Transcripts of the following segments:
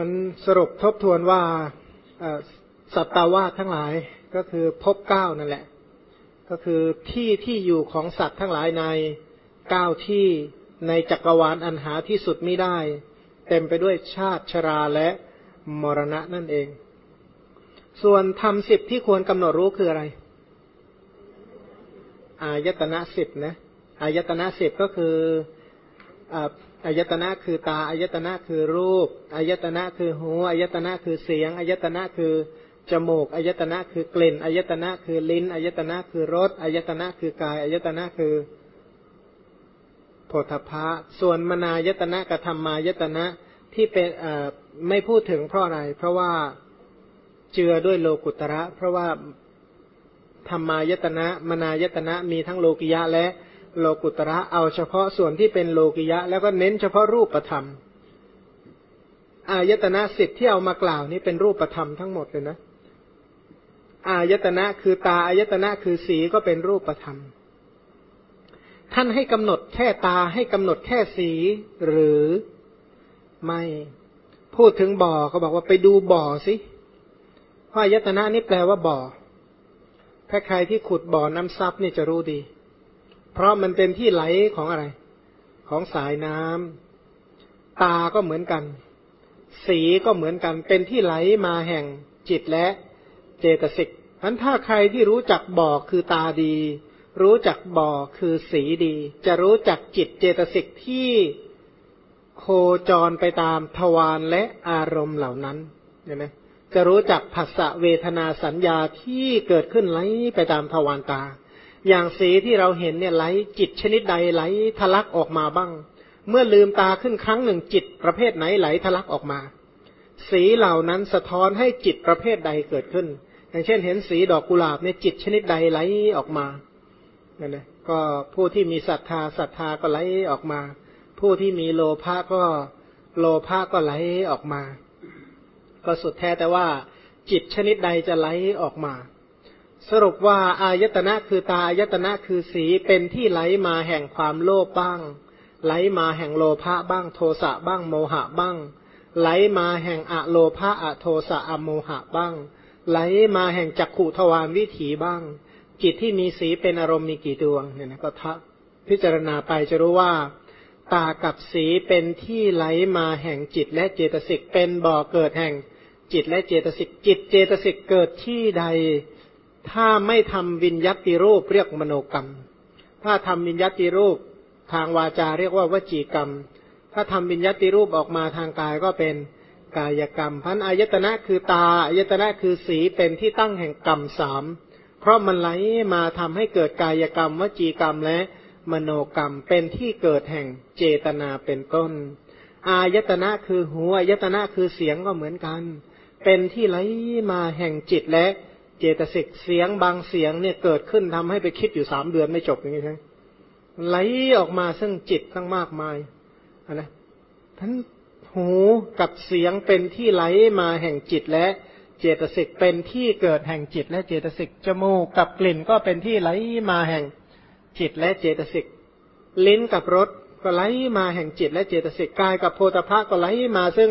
มันสรุปทบทวนว่าสัตวาทั้งหลายก็คือพบเก้านั่นแหละ ก็คือที่ที่อยู่ของสัตว์ทั้งหลายในเก้าที่ในจักรวาลอันหาที่สุดไม่ได้ เต็มไปด้วยชาติชราและมรณะนั่นเอง ส่วนธรรมสิบที่ควรกำหนดรู้คืออะไร อายตนะสิบนะอายตนะสิบก็คือ อายตนะคือตาอายตนะคือรูปอายตนะคือหูอายตนะคือเสียงอายตนะคือจมูกอายตนะคือกลิ่นอายตนะคือลิ้นอายตนะคือรสอายตนะคือกายอายตนะคือโพธพะส่วนมนายตนะกับธรรมายตนะที่เป็นไม่พูดถึงเพราะอะไร เพราะว่าเจือด้วยโลกุตระ เพราะว่าธรรมายตนะ มนายตนะมีทั้งโลกิยะและ โลกุตระเอาเฉพาะส่วนที่เป็นโลกิยะ แล้วก็เน้นเฉพาะรูปธรรม อายตนะสิทธิ์ที่เอามากล่าวนี้เป็นรูปธรรมทั้งหมดเลยนะ อายตนะคือตาอายตนะคือสีก็เป็นรูปธรรม ท่านให้กำหนดแค่ตาให้กำหนดแค่สีหรือไม่พูดถึงบ่อเขาบอกว่าไปดูบ่อสิเพราะอายตนะนี่แปลว่าบ่อถ้าใครที่ขุดบ่อน้ำซับนี่จะรู้ดี เพราะมันเป็นที่ไหลของอะไร ของสายน้ำตาก็เหมือนกัน สีก็เหมือนกัน เป็นที่ไหลมาแห่งจิตและเจตสิกพันถ้าใครที่รู้จักบ่อคือตาดี รู้จักบ่อคือสีดี จะรู้จักจิตเจตสิกที่โคจรไปตามทวารและอารมณ์เหล่านั้นเห็นไหมจะรู้จักผัสสะเวทนาสัญญาที่เกิดขึ้นไหลไปตามทวารตา อย่างสีที่เราเห็นเนี่ยไหลจิตชนิดใดไหลทะลักออกมาบ้าง เมื่อลืมตาขึ้นครั้งหนึ่งจิตประเภทไหนไหลทะลักออกมา สีเหล่านั้นสะท้อนให้จิตประเภทใดเกิดขึ้น อย่างเช่น เห็นสีดอกกุหลาบเนี่ยจิตชนิดใดไหลออกมานั่นนะก็ผู้ที่มีศรัทธาศรัทธาก็ไหลออกมา ผู้ที่มีโลภะก็โลภะก็ไหลออกมา ก็สุดแท้แต่ว่าจิตชนิดใดจะไหลออกมา สรุปว่าอายตนะคือตาอายตนะคือสีเป็นที่ไหลมาแห่งความโลภบ้าง ไหลมาแห่งโลภะบ้างโทสะบ้างโมหะบ้าง ไหลมาแห่งอะโลภะอะโทสะอะโมหะบ้าง ไหลมาแห่งจักขุทวารวิถีบ้าง จิตที่มีสีเป็นอารมณ์มีกี่ดวงเนี่ยนะก็ทพิจารณาไปจะรู้ว่า ตากับสีเป็นที่ไหลมาแห่งจิตและเจตสิกเป็นบ่อเกิดแห่งจิตและเจตสิกจิตเจตสิกเกิดที่ใด ถ้าไม่ทำวิญญาติรูปเรียกมโนกรรม ถ้าทำวิญญาติรูปทางวาจาเรียกว่าวจีกรรม ถ้าทำวิญญาติรูปออกมาทางกายก็เป็นกายกรรม พันอายตนะคือตาอายตนะคือสีเป็นที่ตั้งแห่งกรรมสาม เพราะมันไหลมาทำให้เกิดกายกรรม วจีกรรมและมโนกรรมเป็นที่เกิดแห่งเจตนาเป็นต้น อายตนะคือหูอายตนะคือเสียงก็เหมือนกัน เป็นที่ไหลมาแห่งจิตและ เจตสิกเสียงบางเสียงเนี่ยเกิดขึ้นทำให้ไปคิดอยู่สามเดือนไม่จบอย่างนี้ใช่ไหลออกมาซึ่งจิตตั้งมากมายนะทั้นหูกับเสียงเป็นที่ไหลมาแห่งจิตและเจตสิกเป็นที่เกิดแห่งจิตและเจตสิกจมูกกับกลิ่นก็เป็นที่ไหลมาแห่งจิตและเจตสิกลิ้นกับรสก็ไหลมาแห่งจิตและเจตสิกกายกับโพธภะก็ไหลมาซึ่ง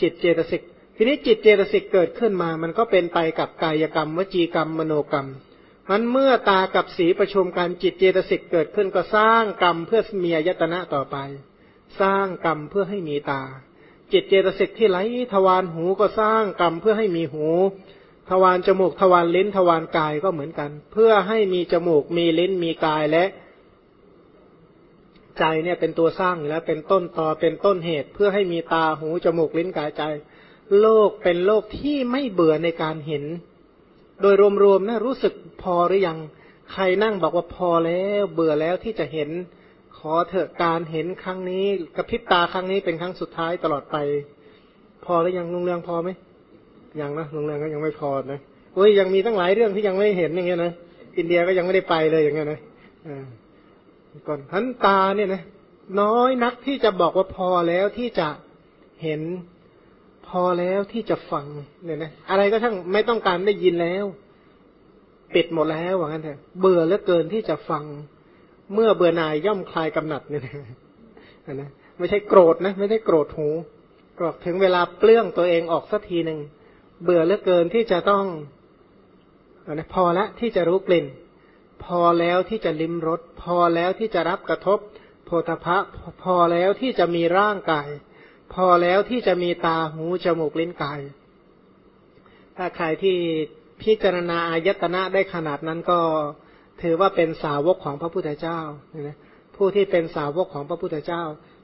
จิตเจตสิก ทีนี้จิตเจตสิกเกิดขึ้นมา มันก็เป็นไปกับกายกรรม วจีกรรม มโนกรรมมันเมื่อตากับสีประชุมกันจิตเจตสิกเกิดขึ้นก็สร้างกรรมเพื่อมีอายตนะต่อไป สร้างกรรมเพื่อให้มีตา จิตเจตสิกที่ไหลทวารหูก็สร้างกรรมเพื่อให้มีหู ทวารจมูกทวารลิ้นทวารกายก็เหมือนกัน เพื่อให้มีจมูกมีลิ้นมีกายและ ใจเนี่ยเป็นตัวสร้างแล้วเป็นต้นต่อเป็นต้นเหตุ เพื่อให้มีตาหูจมูกลิ้นกายใจ โลกเป็นโลกที่ไม่เบื่อในการเห็น โดยรวมๆนะรู้สึกพอหรือยัง ใครนั่งบอกว่าพอแล้วเบื่อแล้วที่จะเห็น ขอเถอะการเห็นครั้งนี้กระพริบตาครั้งนี้เป็นครั้งสุดท้ายตลอดไป พอหรือยังลุงเรืองพอไหมยังนะลุงเรืองก็ยังไม่พอนะโอ้ยยังมีตั้งหลายเรื่องที่ยังไม่เห็นอย่างเงี้ยนะอินเดียก็ยังไม่ได้ไปเลยอย่างเงี้ยนะอ่าก่อนทันตาเนี่ยนะน้อยนักที่จะบอกว่าพอแล้วที่จะเห็น พอแล้วที่จะฟังเนี่ยนะอะไรก็ทั้งไม่ต้องการได้ยินแล้ว ปิดหมดแล้วว่างั้นเถอะเบื่อเหลือเกินที่จะฟัง เมื่อเบื่อหน่ายย่อมคลายกำหนัดเนี่ยนะไม่ใช่โกรธนะ ไม่ใช่โกรธหูก็ถึงเวลาเปลื้องตัวเองออกสักทีหนึ่งเบื่อเหลือเกินที่จะต้องพอแล้วที่จะรู้กลิ่น พอแล้วที่จะลิ้มรสพอแล้วที่จะรับกระทบโพธพะพอแล้วที่จะมีร่างกาย พอแล้วที่จะมีตาหูจมูกลิ้นกาย ถ้าใครที่พิจารณาอายตนะได้ขนาดนั้นก็ถือว่าเป็นสาวกของพระพุทธเจ้าผู้ที่เป็นสาวกของพระพุทธเจ้า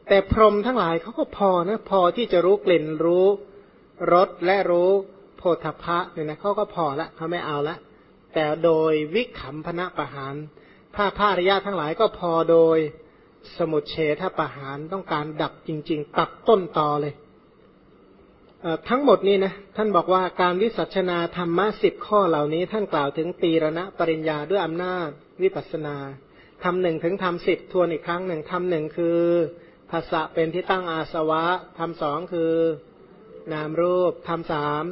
แต่พรหมทั้งหลายเขาก็พอนะพอที่จะรู้กลิ่นรู้รสและรู้โพธพะเนี่ยนะเขาก็พอละเขาไม่เอาละแต่โดยวิขำพนะประหารถ้าพระอริยะทั้งหลายก็พอโดย สมุทเฉทประหารต้องการดับจริง ๆ ตัดต้นตอเลยทั้งหมดนี้นะท่านบอกว่าการวิสัชนาธรรมะสิบข้อเหล่านี้ ท่านกล่าวถึงตีรณะปริญญาด้วยอำนาจวิปัสนาทำหนึ่งถึงทำสิบทวนอีกครั้งหนึ่งทำหนึ่งคือภาษะเป็นที่ตั้งอาสวะทำสองคือ นามรูปทำสาม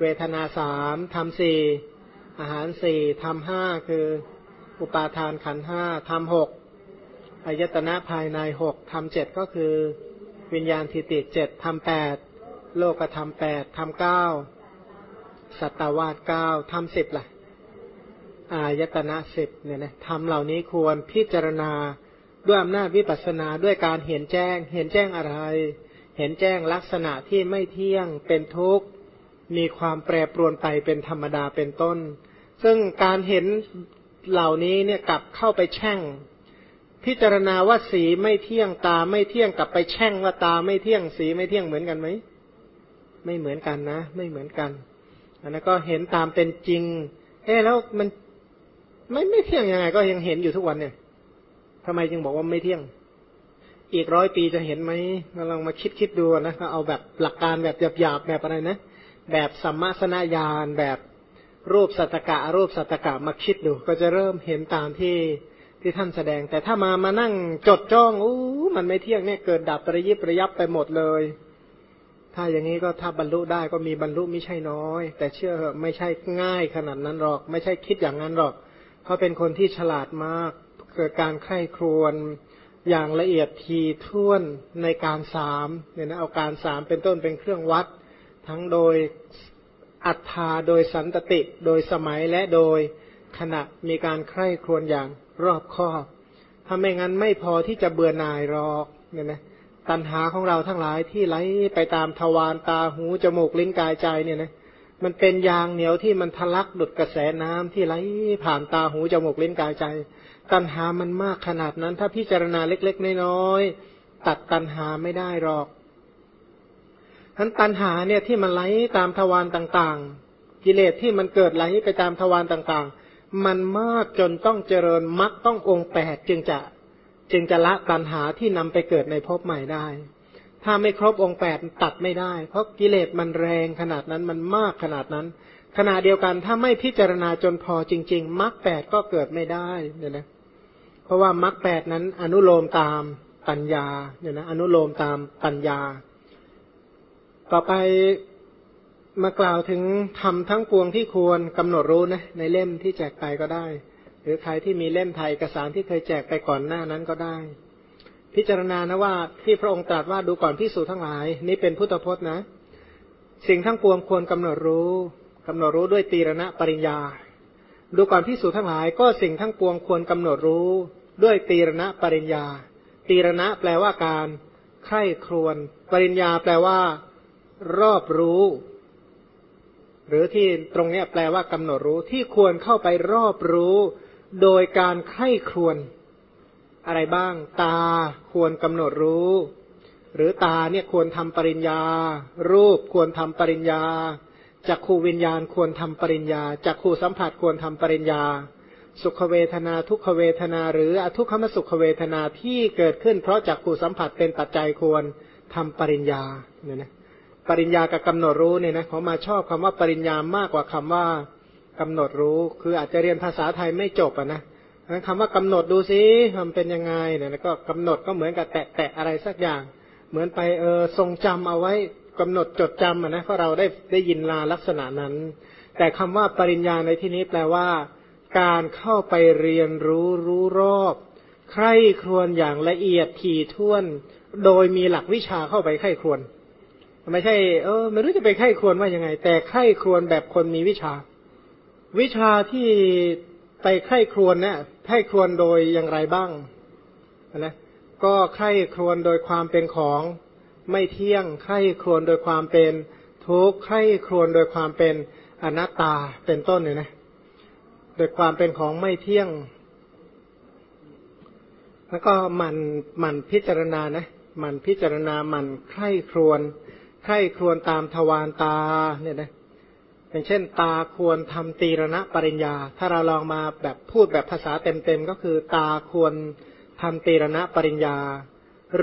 เวทนาสามทำสี่อาหารสี่ทำห้าคือ อุปาทานขันห้าทำหก อายตนะภายในหกทำเจ็ดก็คือ วิญญาณทิติเจ็ดทำแปดโลกธรรมแปดทำเก้าสัตวาสเก้าทำสิบล่ะ อายตนะสิบเนี่ยนะทำเหล่านี้ควรพิจารณาด้วยอำนาจวิปัสสนาด้วยการเห็นแจ้ง เห็นแจ้งอะไร เห็นแจ้งลักษณะที่ไม่เที่ยงเป็นทุกข์ มีความแปรปรวนไปเป็นธรรมดาเป็นต้น ซึ่งการเห็นเหล่านี้เนี่ยกลับเข้าไปแช่ง พิจารณาว่าสีไม่เที่ยงตาไม่เที่ยงกลับไปแช่งว่าตาไม่เที่ยงสีไม่เที่ยงเหมือนกันไหมไม่เหมือนกันนะ ไม่เหมือนกันอันนั้นก็เห็นตามเป็นจริง เอ๊แล้วมันไม่ไม่เที่ยงยังไง ก็ยังเห็นอยู่ทุกวันเนี่ยทำไมจึงบอกว่าไม่เที่ยง อีกร้อยปีจะเห็นไหมเราลองมาคิดคิดดูนะเอาแบบหลักการแบบหยาบๆแบบอะไรนะแบบสัมมาสนญาณแบบรูปสัตกะรูปสัตกะมาคิดดู ก็จะเริ่มเห็นตามที่ ที่ท่านแสดง แต่ถ้ามามานั่งจดจ้องอู้มันไม่เที่ยงเนี่ยเกิดดับประยิบประยับไปหมดเลย ถ้าอย่างนี้ก็ถ้าบรรลุได้ก็มีบรรลุไม่ใช่น้อย แต่เชื่อไม่ใช่ง่ายขนาดนั้นหรอก ไม่ใช่คิดอย่างนั้นหรอก เขาเป็นคนที่ฉลาดมาก เกิดการใคร่ครวญอย่างละเอียดทีท่วนในการสามเนี่ยนะเอาการสามเป็นต้นเป็นเครื่องวัด ทั้งโดยอัตถาโดยสันตติ โดยสมัยและโดยขณะมีการใคร่ครวญอย่าง รอบคอบ ถ้าไม่งั้นไม่พอที่จะเบื่อหน่ายหรอกเนี่ยนะตัณหาของเราทั้งหลายที่ไหลไปตามทวารตาหูจมูกลิ้นกายใจเนี่ยนะมันเป็นยางเหนียวที่มันทะลักดุดกระแสน้ำที่ไหลผ่านตาหูจมูกลิ้นกายใจ ตัณหามันมากขนาดนั้น ถ้าพิจารณาเล็กๆน้อยๆตัดตัณหาไม่ได้หรอกทั้นตัณหาเนี่ยที่มันไหลตามทวารต่างๆ กิเลสที่มันเกิดไหลไปตามทวารต่างๆ มันมากจนต้องเจริญมรรคต้ององค์แปดจึงจะจึงจะละตัณหาที่นำไปเกิดในภพใหม่ได้ ถ้าไม่ครบองค์แปดตัดไม่ได้ เพราะกิเลสมันแรงขนาดนั้นมันมากขนาดนั้น ขณะเดียวกันถ้าไม่พิจารณาจนพอจริง ๆมรรคแปดก็เกิดไม่ได้เนี่ยนะ เพราะว่ามรรคแปดนั้นอนุโลมตามปัญญาเนี่ยนะอนุโลมตามปัญญา ต่อไป มากล่าวถึงทำทั้งปวงที่ควรกำหนดรู้นะในเล่มที่แจกไปก็ได้ หรือใครที่มีเล่มไทยเอกสารที่เคยแจกไปก่อนหน้านั้นก็ได้ พิจารณานะว่าที่พระองค์ตรัสว่าดูก่อนพิสูจทั้งหลาย นี่เป็นพุทธพจน์นะ สิ่งทั้งปวงควรกำหนดรู้กำหนดรู้ด้วยตีรณะปริญญา ดูก่อนพิสูจทั้งหลาย ก็สิ่งทั้งปวงควรกำหนดรู้ ด้วยตีรณะปริญญา ตีรณะแปลว่าการไข้ครวน ปริญญาแปลว่า รอบรู้ หรือที่ตรงนี้แปลว่ากำหนดรู้ที่ควรเข้าไปรอบรู้ โดยการไข้ครวนอะไรบ้าง ตาควรกำหนดรู้ หรือตาเนี่ยควรทำปริญญา รูปควรทำปริญญาจักขูวิญญาณควรทำปริญญาจักขูสัมผัสควรทำปริญญา สุขเวทนาทุกขเวทนา หรืออทุกขมสุขเวทนาที่เกิดขึ้น เพราะจักขูสัมผัสเป็นปัจจัยควรทำปริญญาเนี่ยนะ ปริญญากับกำหนดรู้เนี่ยนะเขามาชอบคำว่าปริญญามากกว่าคำว่ากำหนดรู้ คืออาจจะเรียนภาษาไทยไม่จบอะนะคำว่ากำหนดดูซิทำเป็นยังไงเนี่ยแล้วก็กำหนดก็เหมือนกับแตะแตะอะไรสักอย่าง เหมือนไปเออทรงจำเอาไว้กำหนดจดจำอะนะเพราะเราได้ได้ยินลาลักษณะนั้น แต่คำว่าปริญญาในที่นี้แปลว่า การเข้าไปเรียนรู้รู้รอบใคร่ครวญอย่างละเอียดถี่ถ้วน โดยมีหลักวิชาเข้าไปไข้ครวญ ไม่ใช่เออไม่รู้จะไปไข้ครวนว่ายังไง แต่ไข้ครวนแบบคนมีวิชา วิชาที่ไปไข้ครวนเนี่ยไข้ครวนโดยอย่างไรบ้างนะก็ไข้ครวนโดยความเป็นของไม่เที่ยงไข้ครวนโดยความเป็นทุกข์ไข้ครวนโดยความเป็นอนัตตาเป็นต้นเนี่ยนะ โดยความเป็นของไม่เที่ยง แล้วก็มันมันพิจารณานะมันพิจารณามันไข้ครวน ไข้ครวนตามทวารตาเนี่ยนะอย่างเช่น ตาควรทำตีรณะปริญญา ถ้าเราลองมาแบบพูดแบบภาษาเต็มๆก็คือ ตาควรทำตีรณะปริญญา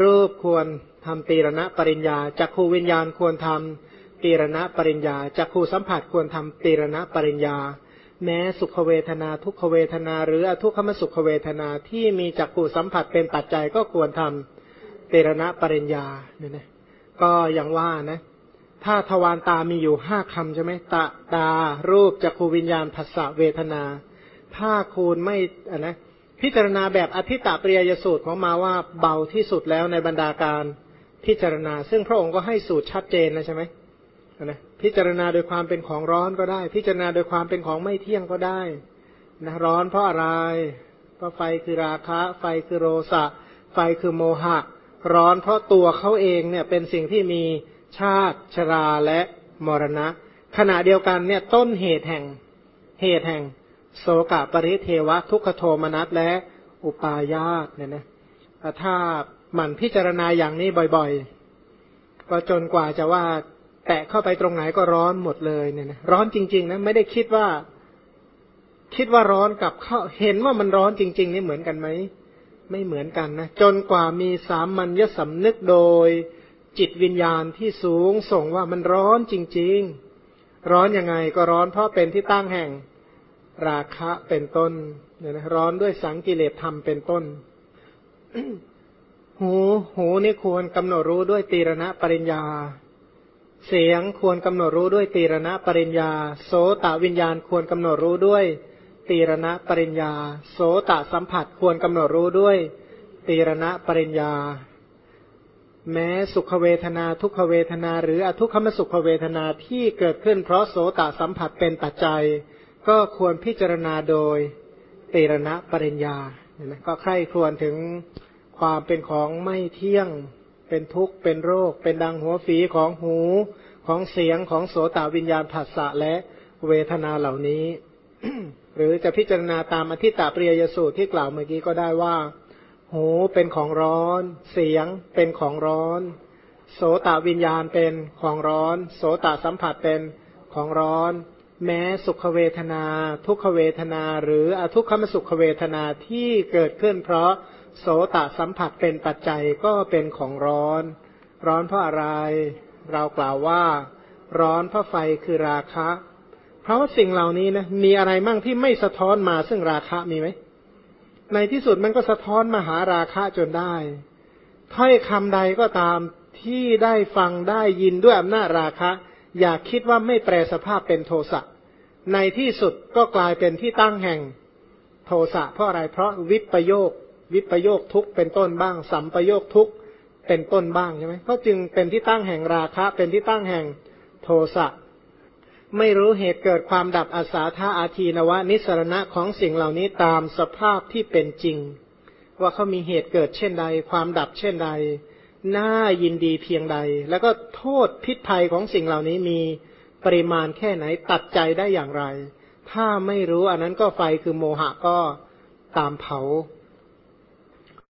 รูปควรทำตีรณะปริญญาจักขูวิญญาณควรทำตีรณะปริญญาจักขูสัมผัสควรทำตีรณะปริญญา แม้สุขเวทนาทุกขเวทนา หรืออทุกขมสุขเวทนาที่มีจักขูสัมผัสเป็นปัจจัยก็ควรทำตีรณะปริญญาเนี่ยนะ ก็อย่างว่านะ ถ้าทวารตามีอยู่ห้าคำใช่ไหมตาตา รูปจักขูวิญญาณภาษาเวทนา ถ้าคูณไม่อะนะพิจารณาแบบอธิตาปริยสูตรของมาว่าเบาที่สุดแล้วในบรรดาการพิจารณา ซึ่งพระองค์ก็ให้สูตรชัดเจนนะใช่ไหมนะพิจารณาโดยความเป็นของร้อนก็ได้ พิจารณาโดยความเป็นของไม่เที่ยงก็ได้นะร้อนเพราะอะไรเพราะไฟคือราคะ ไฟคือโรสะ ไฟคือโมหะ ร้อนเพราะตัวเขาเองเนี่ยเป็นสิ่งที่มีชาติชราและมรณะ ขณะเดียวกันเนี่ยต้นเหตุแห่ง เหตุแห่ง โสกะปริเทวะ ทุกขโทมนัสและอุปาญาตเนี่ยนะถ้าหมั่นพิจารณาอย่างนี้บ่อยๆ ก็จนกว่าจะว่า แตะเข้าไปตรงไหนก็ร้อนหมดเลยเนี่ยนะร้อนจริง ๆ นะไม่ได้คิดว่า คิดว่าร้อนกับเขาเห็นว่ามันร้อนจริง ๆ นี่เหมือนกันไหม ไม่เหมือนกันนะ จนกว่ามีสามัญญสำนึกโดย จิตวิญญาณที่สูงส่งว่ามันร้อนจริง ๆ ร้อนยังไงก็ร้อนเพราะเป็นที่ตั้งแห่งราคะเป็นต้นเนี่ยนะร้อนด้วยสังกิเลสธรรมเป็นต้น หูหูนี่ควรกำหนดรู้ด้วยตีรณะปริญญา เสียงควรกำหนดรู้ด้วยตีรณะปริญญา โสตวิญญาณควรกำหนดรู้ด้วย ตีรณะปริญญา โสตสัมผัสควรกำหนดรู้ด้วย ตีรณะปริญญา แม้สุขเวทนาทุกขเวทนา หรืออทุกขมสุขเวทนาที่เกิดขึ้น เพราะโสตสัมผัสเป็นปัจจัย ก็ควรพิจารณาโดยเตรณะปริญญาเนี่ยก็ใคร่ครวญถึงความเป็นของไม่เที่ยง เป็นทุกข์เป็นโรค เป็นดังหัวฝีของหูของเสียงของโสตวิญญาณผัสสะและเวทนาเหล่านี้ หรือจะพิจารณาตามอธิตตปริยสูตรที่กล่าวเมื่อกี้ก็ได้ว่า หูเป็นของร้อน เสียงเป็นของร้อน โสตวิญญาณเป็นของร้อน โสตสัมผัสเป็นของร้อน แม้สุขเวทนา ทุกขเวทนา หรืออทุกขมสุขเวทนาที่เกิดขึ้น เพราะโสตสัมผัสเป็นปัจจัยก็เป็นของร้อน ร้อนเพราะอะไร เรากล่าวว่า ร้อนเพราะไฟคือราคะ เพราะว่าสิ่งเหล่านี้นะมีอะไรมั่งที่ไม่สะท้อนมาซึ่งราคะมีไหมในที่สุดมันก็สะท้อนมาหาราคะจนได้ถ้อยคำใดก็ตามที่ได้ฟังได้ยินด้วยอำนาจราคะ อย่าคิดว่าไม่แปลสภาพเป็นโทสะในที่สุดก็กลายเป็นที่ตั้งแห่งโทสะเพราะอะไรเพราะวิปโยค วิปโยคทุกเป็นต้นบ้าง สัมปโยคทุกเป็นต้นบ้างใช่ไหมก็จึงเป็นที่ตั้งแห่งราคะ เป็นที่ตั้งแห่งโทสะ ไม่รู้เหตุเกิดความดับอาสาธาอาทีนวะ นิสรณะของสิ่งเหล่านี้ตามสภาพที่เป็นจริง ว่าเขามีเหตุเกิดเช่นใด ความดับเช่นใด น่ายินดีเพียงใด แล้วก็โทษพิษภัยของสิ่งเหล่านี้มีปริมาณแค่ไหนตัดใจได้อย่างไร ถ้าไม่รู้อันนั้นก็ไฟคือโมหะก็ตามเผา